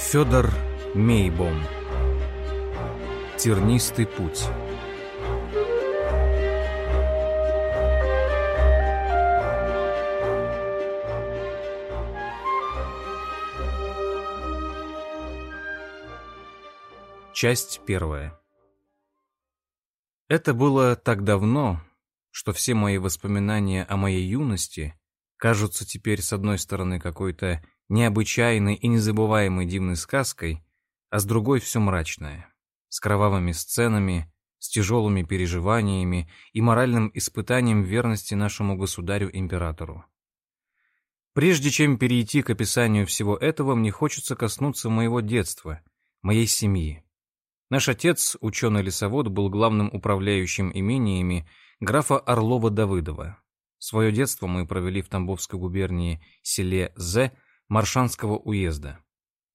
Федор Мейбом. Тернистый путь. Часть первая. Это было так давно, что все мои воспоминания о моей юности кажутся теперь с одной стороны какой-то необычайной и незабываемой дивной сказкой, а с другой все мрачное, с кровавыми сценами, с тяжелыми переживаниями и моральным испытанием верности нашему государю-императору. Прежде чем перейти к описанию всего этого, мне хочется коснуться моего детства, моей семьи. Наш отец, ученый-лесовод, был главным управляющим имениями графа Орлова-Давыдова. Свое детство мы провели в Тамбовской губернии селе З Маршанского уезда.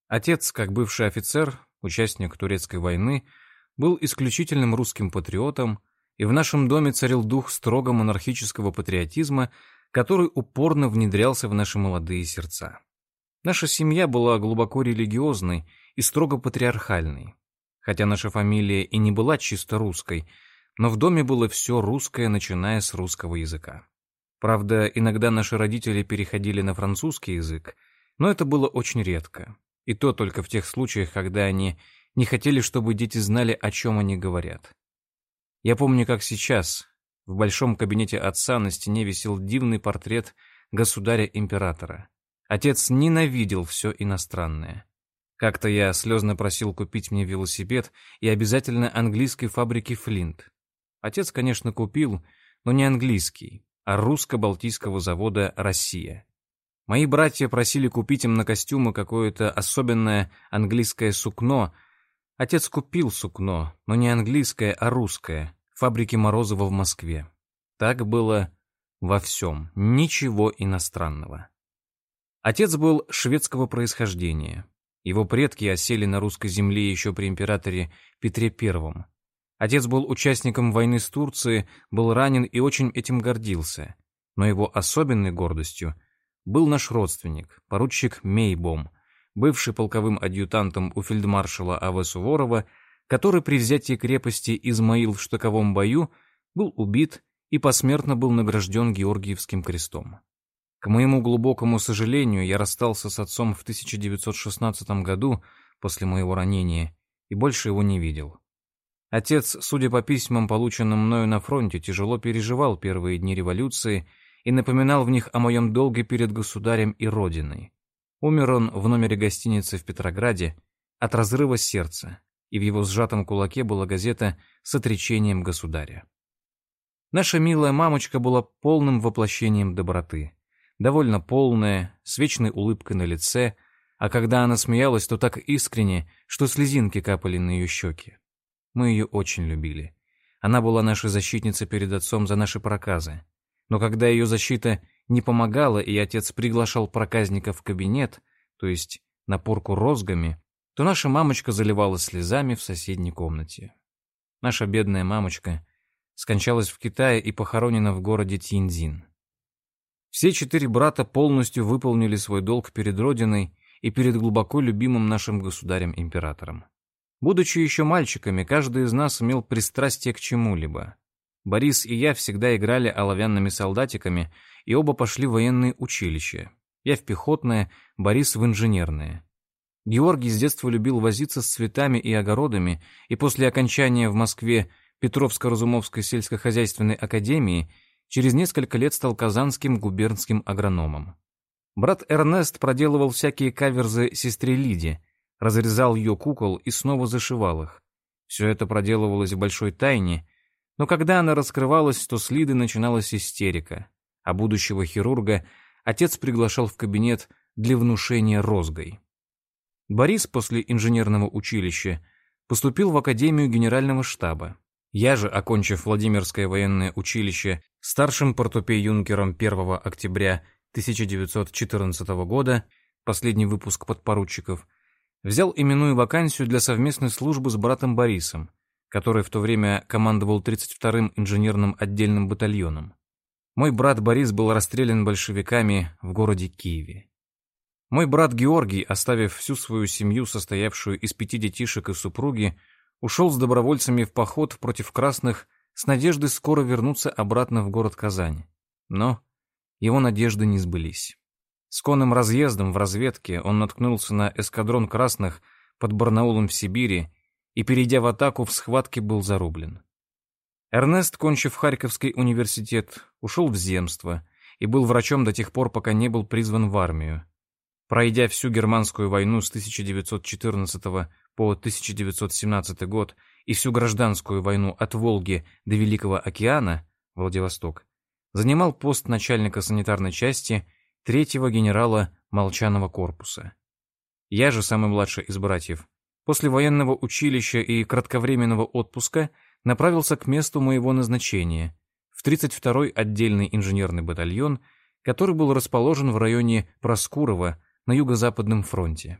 Отец, как бывший офицер, участник турецкой войны, был исключительным русским патриотом, и в нашем доме царил дух строго монархического патриотизма, который упорно внедрялся в наши молодые сердца. Наша семья была глубоко религиозной и строго патриархальной. Хотя наша фамилия и не была чисто русской, но в доме было все русское, начиная с русского языка. Правда, иногда наши родители переходили на французский язык, но это было очень редко. И то только в тех случаях, когда они не хотели, чтобы дети знали, о чем они говорят. Я помню, как сейчас в большом кабинете отца на стене висел дивный портрет государя-императора. Отец ненавидел все иностранное. Как-то я слезно просил купить мне велосипед и обязательно английской фабрики «Флинт». Отец, конечно, купил, но не английский, а русско-балтийского завода «Россия». Мои братья просили купить им на костюмы какое-то особенное английское сукно. Отец купил сукно, но не английское, а русское, в фабрике Морозова в Москве. Так было во всем, ничего иностранного. Отец был шведского происхождения. Его предки осели на русской земле еще при императоре Петре I. Отец был участником войны с Турцией, был ранен и очень этим гордился. Но его особенной гордостью был наш родственник, поручик Мейбом, бывший полковым адъютантом у фельдмаршала А.В. Суворова, который при взятии крепости Измаил в штыковом бою был убит и посмертно был награжден Георгиевским крестом. К моему глубокому сожалению, я расстался с отцом в 1916 году после моего ранения и больше его не видел. Отец, судя по письмам, полученным мною на фронте, тяжело переживал первые дни революции и напоминал в них о моем долге перед государем и родиной. Умер он в номере гостиницы в Петрограде от разрыва сердца, и в его сжатом кулаке была газета с отречением государя. Наша милая мамочка была полным воплощением доброты, довольно полная, с вечной улыбкой на лице, а когда она смеялась, то так искренне, что слезинки капали на ее щеки. Мы ее очень любили. Она была нашей защитницей перед отцом за наши проказы. Но когда ее защита не помогала, и отец приглашал проказника в кабинет, то есть на порку розгами, то наша мамочка заливалась слезами в соседней комнате. Наша бедная мамочка скончалась в Китае и похоронена в городе Тиньцзин. Все четыре брата полностью выполнили свой долг перед Родиной и перед глубоко любимым нашим государем-императором. Будучи еще мальчиками, каждый из нас имел пристрастие к чему-либо. Борис и я всегда играли оловянными солдатиками, и оба пошли в военные училища. Я в пехотное, Борис в инженерное. Георгий с детства любил возиться с цветами и огородами, и после окончания в Москве Петровско-Разумовской сельскохозяйственной академии через несколько лет стал казанским губернским агрономом. Брат Эрнест проделывал всякие каверзы сестре Лиде, разрезал ее кукол и снова зашивал их. Все это проделывалось в большой тайне, но когда она раскрывалась, то с Лиды начиналась истерика, а будущего хирурга отец приглашал в кабинет для внушения розгой. Борис после инженерного училища поступил в Академию Генерального штаба. Я же, окончив Владимирское военное училище старшим портупей-юнкером 1 октября 1914 года, последний выпуск подпоручиков, взял именную вакансию для совместной службы с братом Борисом, который в то время командовал 32-м инженерным отдельным батальоном. Мой брат Борис был расстрелян большевиками в городе Киеве. Мой брат Георгий, оставив всю свою семью, состоявшую из пяти детишек и супруги, ушел с добровольцами в поход против красных с надеждой скоро вернуться обратно в город Казань. Но его надежды не сбылись. С конным разъездом в разведке он наткнулся на эскадрон красных под Барнаулом в Сибири и, перейдя в атаку, в схватке был зарублен. Эрнест, кончив Харьковский университет, ушел в земство и был врачом до тех пор, пока не был призван в армию. Пройдя всю германскую войну с 1914 по 1917 год и всю гражданскую войну от Волги до Великого океана, Владивосток, занимал пост начальника санитарной части третьего генерала Молчаного корпуса. Я же, самый младший из братьев, после военного училища и кратковременного отпуска направился к месту моего назначения, в 32-й отдельный инженерный батальон, который был расположен в районе Проскурова на юго-западном фронте.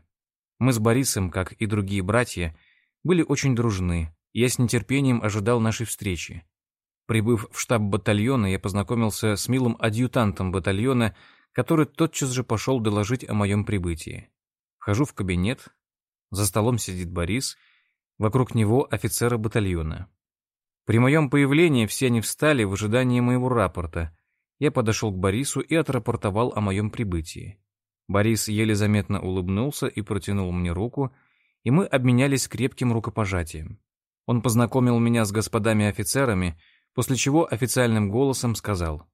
Мы с Борисом, как и другие братья, были очень дружны, я с нетерпением ожидал нашей встречи. Прибыв в штаб батальона, я познакомился с милым адъютантом батальона, который тотчас же пошел доложить о моем прибытии. Вхожу в кабинет, за столом сидит Борис, вокруг него офицеры батальона. При моем появлении все они встали в ожидании моего рапорта. Я подошел к Борису и отрапортовал о моем прибытии. Борис еле заметно улыбнулся и протянул мне руку, и мы обменялись крепким рукопожатием. Он познакомил меня с господами офицерами, после чего официальным голосом сказал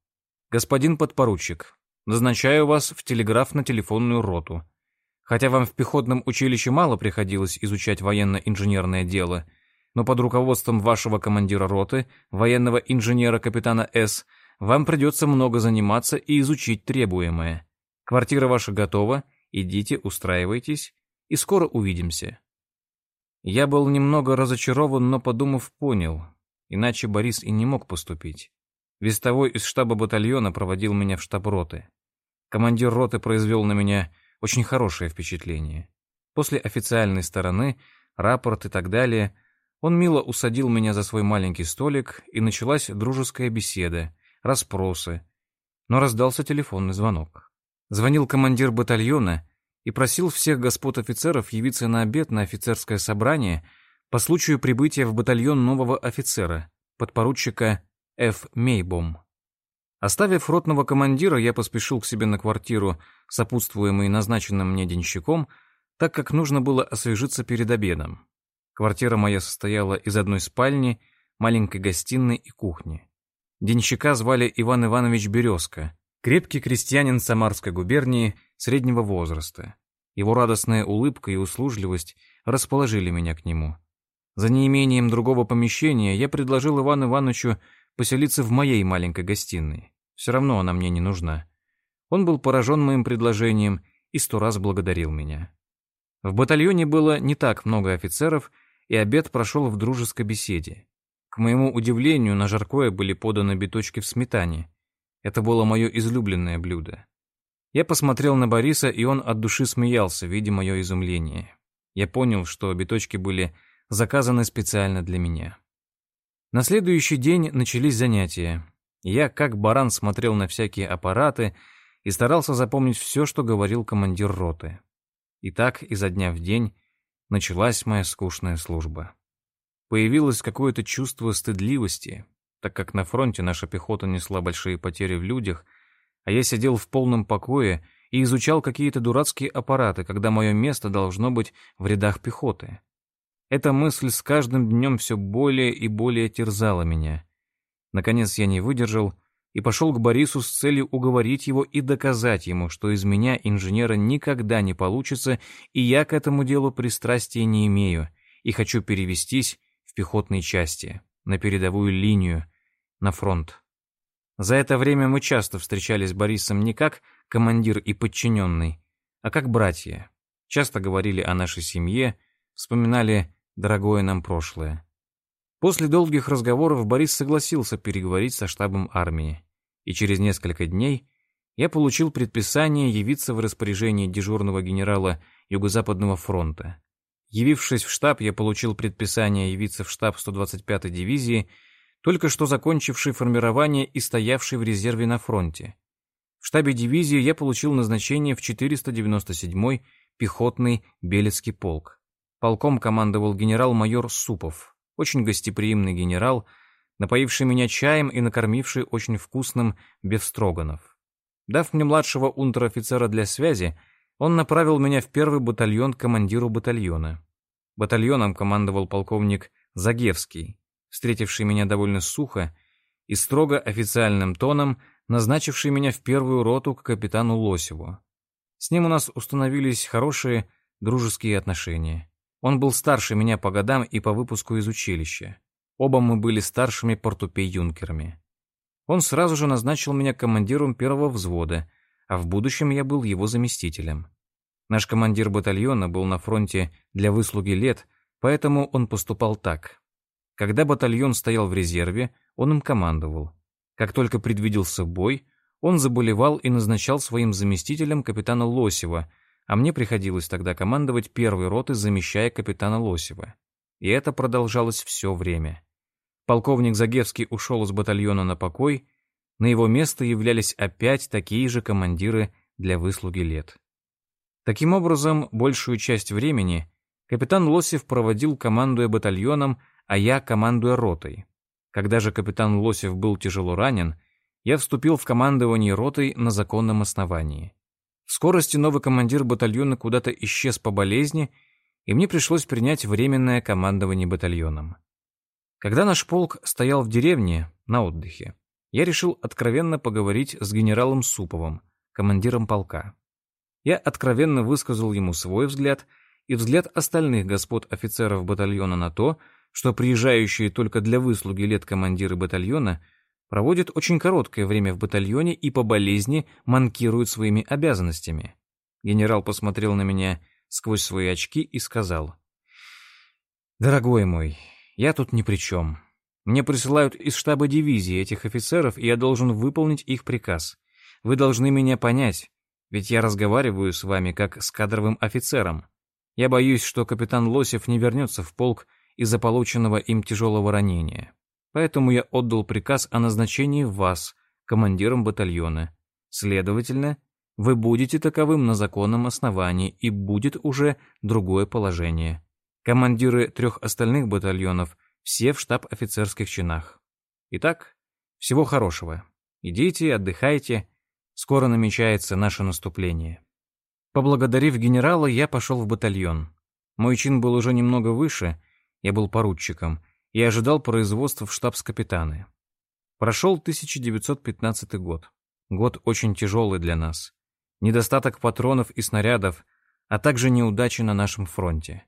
«Господин подпоручик, назначаю вас в телеграфно-телефонную роту. Хотя вам в пехотном училище мало приходилось изучать военно-инженерное дело, но под руководством вашего командира роты, военного инженера капитана С., вам придется много заниматься и изучить требуемое. Квартира ваша готова, идите, устраивайтесь, и скоро увидимся. Я был немного разочарован, но, подумав, понял, иначе Борис и не мог поступить. Вестовой из штаба батальона проводил меня в штаб роты. Командир роты произвел на меня очень хорошее впечатление. После официальной стороны, рапорт и так далее, он мило усадил меня за свой маленький столик, и началась дружеская беседа, расспросы. Но раздался телефонный звонок. Звонил командир батальона и просил всех господ офицеров явиться на обед на офицерское собрание по случаю прибытия в батальон нового офицера, подпоручика Ф. Мейбом. Оставив ротного командира, я поспешил к себе на квартиру, сопутствуемый назначенным мне денщиком, так как нужно было освежиться перед обедом. Квартира моя состояла из одной спальни, маленькой гостиной и кухни. Денщика звали Иван Иванович Березка, Крепкий крестьянин Самарской губернии среднего возраста. Его радостная улыбка и услужливость расположили меня к нему. За неимением другого помещения я предложил Ивану Ивановичу поселиться в моей маленькой гостиной. Все равно она мне не нужна. Он был поражен моим предложением и сто раз благодарил меня. В батальоне было не так много офицеров, и обед прошел в дружеской беседе. К моему удивлению, на жаркое были поданы биточки в сметане. Это было мое излюбленное блюдо. Я посмотрел на Бориса, и он от души смеялся, видя мое изумление. Я понял, что биточки были заказаны специально для меня. На следующий день начались занятия. Я, как баран, смотрел на всякие аппараты и старался запомнить все, что говорил командир роты. И так изо дня в день началась моя скучная служба. Появилось какое-то чувство стыдливости, так как на фронте наша пехота несла большие потери в людях, а я сидел в полном покое и изучал какие-то дурацкие аппараты, когда мое место должно быть в рядах пехоты. Эта мысль с каждым днем все более и более терзала меня. Наконец я не выдержал и пошел к Борису с целью уговорить его и доказать ему, что из меня инженера никогда не получится, и я к этому делу пристрастия не имею, и хочу перевестись в пехотные части, на передовую линию, на фронт. За это время мы часто встречались с Борисом не как командир и подчиненный, а как братья. Часто говорили о нашей семье, вспоминали дорогое нам прошлое. После долгих разговоров Борис согласился переговорить со штабом армии, и через несколько дней я получил предписание явиться в распоряжение дежурного генерала Юго-Западного фронта. Явившись в штаб, я получил предписание явиться в штаб 125-й дивизии только что закончивший формирование и стоявший в резерве на фронте. В штабе дивизии я получил назначение в 497-й пехотный Белецкий полк. Полком командовал генерал-майор Супов, очень гостеприимный генерал, напоивший меня чаем и накормивший очень вкусным бефстроганов. Дав мне младшего унтер-офицера для связи, он направил меня в первый батальон к командиру батальона. Батальоном командовал полковник Загевский, встретивший меня довольно сухо и строго официальным тоном назначивший меня в первую роту к капитану Лосеву. С ним у нас установились хорошие дружеские отношения. Он был старше меня по годам и по выпуску из училища. Оба мы были старшими портупей-юнкерами. Он сразу же назначил меня командиром первого взвода, а в будущем я был его заместителем. Наш командир батальона был на фронте для выслуги лет, поэтому он поступал так. Когда батальон стоял в резерве, он им командовал. Как только предвиделся бой, он заболевал и назначал своим заместителем капитана Лосева, а мне приходилось тогда командовать первой роты, замещая капитана Лосева. И это продолжалось все время. Полковник Загевский ушел из батальона на покой, на его место являлись опять такие же командиры для выслуги лет. Таким образом, большую часть времени капитан Лосев проводил, командуя батальоном, а я командуя ротой. Когда же капитан Лосев был тяжело ранен, я вступил в командование ротой на законном основании. Скорости новый командир батальона куда-то исчез по болезни, и мне пришлось принять временное командование батальоном. Когда наш полк стоял в деревне на отдыхе, я решил откровенно поговорить с генералом Суповым, командиром полка. Я откровенно высказал ему свой взгляд и взгляд остальных господ офицеров батальона на то, что приезжающие только для выслуги лет командиры батальона проводят очень короткое время в батальоне и по болезни манкируют своими обязанностями. Генерал посмотрел на меня сквозь свои очки и сказал, «Дорогой мой, я тут ни при чем. Мне присылают из штаба дивизии этих офицеров, и я должен выполнить их приказ. Вы должны меня понять, ведь я разговариваю с вами как с кадровым офицером. Я боюсь, что капитан Лосев не вернется в полк из-за полученного им тяжелого ранения. Поэтому я отдал приказ о назначении вас командиром батальона. Следовательно, вы будете таковым на законном основании, и будет уже другое положение. Командиры трех остальных батальонов все в штаб офицерских чинах. Итак, всего хорошего. Идите, отдыхайте. Скоро намечается наше наступление. Поблагодарив генерала, я пошел в батальон. Мой чин был уже немного выше, я был поручиком, и ожидал производства в штабс-капитаны. Прошел 1915 год. Год очень тяжелый для нас. Недостаток патронов и снарядов, а также неудачи на нашем фронте.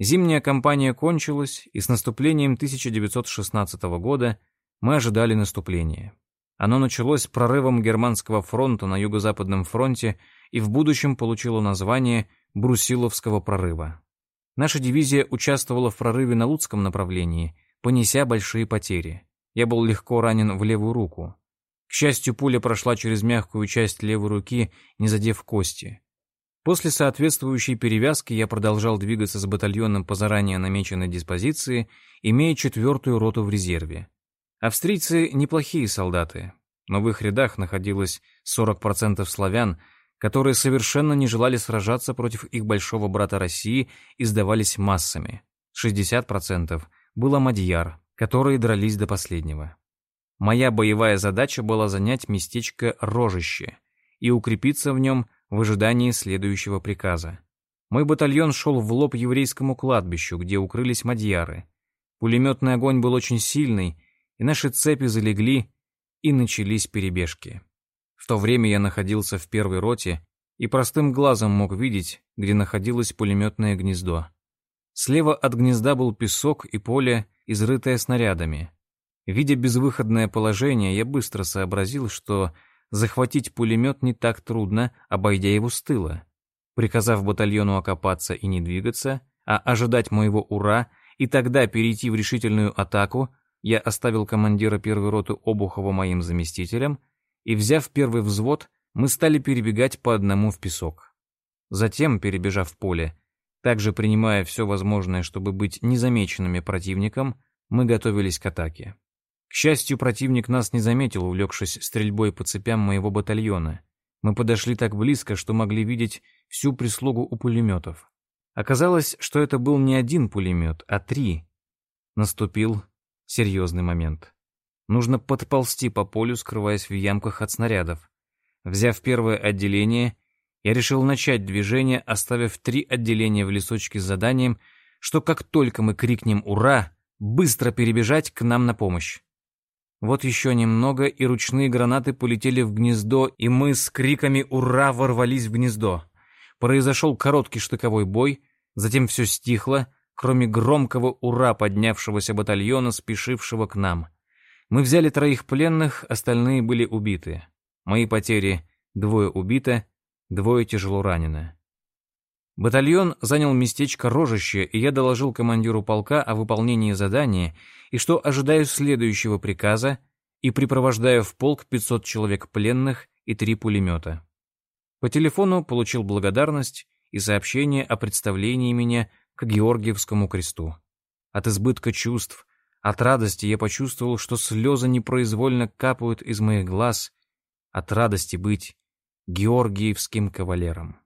Зимняя кампания кончилась, и с наступлением 1916 года мы ожидали наступления. Оно началось прорывом германского фронта на Юго-Западном фронте и в будущем получило название Брусиловского прорыва. Наша дивизия участвовала в прорыве на Луцком направлении, понеся большие потери. Я был легко ранен в левую руку. К счастью, пуля прошла через мягкую часть левой руки, не задев кости. После соответствующей перевязки я продолжал двигаться с батальоном по заранее намеченной диспозиции, имея четвертую роту в резерве. Австрийцы неплохие солдаты, но в их рядах находилось 40% славян, которые совершенно не желали сражаться против их большого брата России и сдавались массами. 60% было мадьяр, которые дрались до последнего. Моя боевая задача была занять местечко Рожище и укрепиться в нем в ожидании следующего приказа. Мой батальон шел в лоб еврейскому кладбищу, где укрылись мадьяры. Пулеметный огонь был очень сильный, и наши цепи залегли, и начались перебежки. То время я находился в первой роте и простым глазом мог видеть, где находилось пулеметное гнездо. Слева от гнезда был песок и поле, изрытое снарядами. Видя безвыходное положение, я быстро сообразил, что захватить пулемет не так трудно, обойдя его с тыла. Приказав батальону окопаться и не двигаться, а ожидать моего «ура» и тогда перейти в решительную атаку, я оставил командира первой роты Обухова моим заместителем и, взяв первый взвод, мы стали перебегать по одному в песок. Затем, перебежав поле, также принимая все возможное, чтобы быть незамеченными противником, мы готовились к атаке. К счастью, противник нас не заметил, увлекшись стрельбой по цепям моего батальона. Мы подошли так близко, что могли видеть всю прислугу у пулеметов. Оказалось, что это был не один пулемет, а три. Наступил серьезный момент. Нужно подползти по полю, скрываясь в ямках от снарядов. Взяв первое отделение, я решил начать движение, оставив три отделения в лесочке с заданием, что как только мы крикнем «Ура!», быстро перебежать к нам на помощь. Вот еще немного, и ручные гранаты полетели в гнездо, и мы с криками «Ура!» ворвались в гнездо. Произошел короткий штыковой бой, затем все стихло, кроме громкого «Ура!» поднявшегося батальона, спешившего к нам. Мы взяли троих пленных, остальные были убиты. Мои потери — двое убито, двое тяжело ранены. Батальон занял местечко Рожище, и я доложил командиру полка о выполнении задания и что ожидаю следующего приказа и припровождаю в полк 500 человек пленных и три пулемета. По телефону получил благодарность и сообщение о представлении меня к Георгиевскому кресту. От избытка чувств, от радости я почувствовал, что слезы непроизвольно капают из моих глаз, от радости быть Георгиевским кавалером.